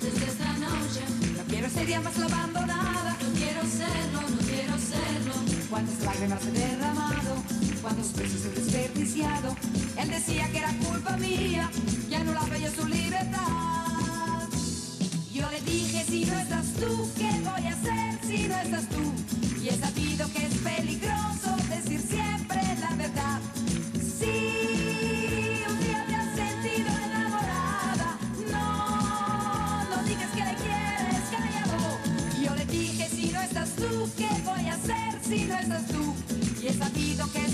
desde esta noche. No quiero ser día más la abandonada. No quiero serlo, no quiero serlo. Cuántas lágrimas he derramado, cuántos besos he desperdiciado. Él decía que era culpa mía, ya no la veía su libertad. Yo le dije, si no estás tú, ¿qué voy a hacer si no estás tú? Y he sabido que esperar. Y he sabido que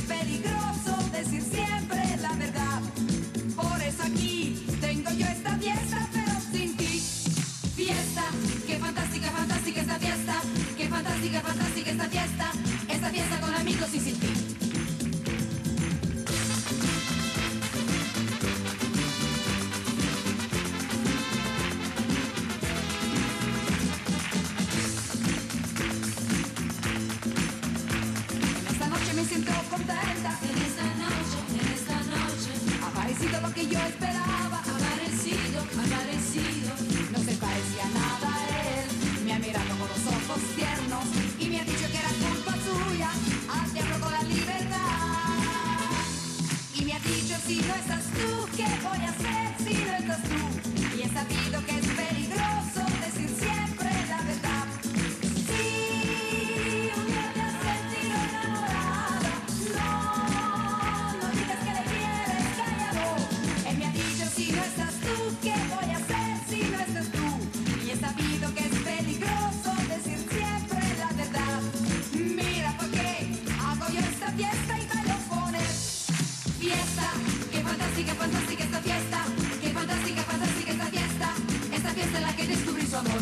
En esta noche, en esta noche, Ha parecido lo que yo esperaba. aparecido, aparecido. No se parecía nada a él. Me ha mirado con los ojos tiernos y me ha dicho que era culpa suya. Al diablo con la libertad. Y me ha dicho si no estás tú, ¿qué voy a hacer si no estás tú? Y he sabido amor.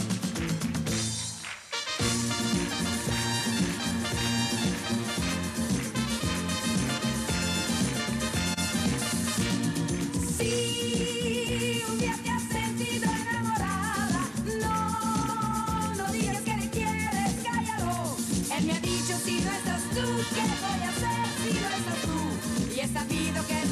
Te has sentido enamorada. No, no digas que le quieres, cállalo. Él me ha dicho si no estás tú, ¿qué voy a hacer si no estás tú? Y he sabido que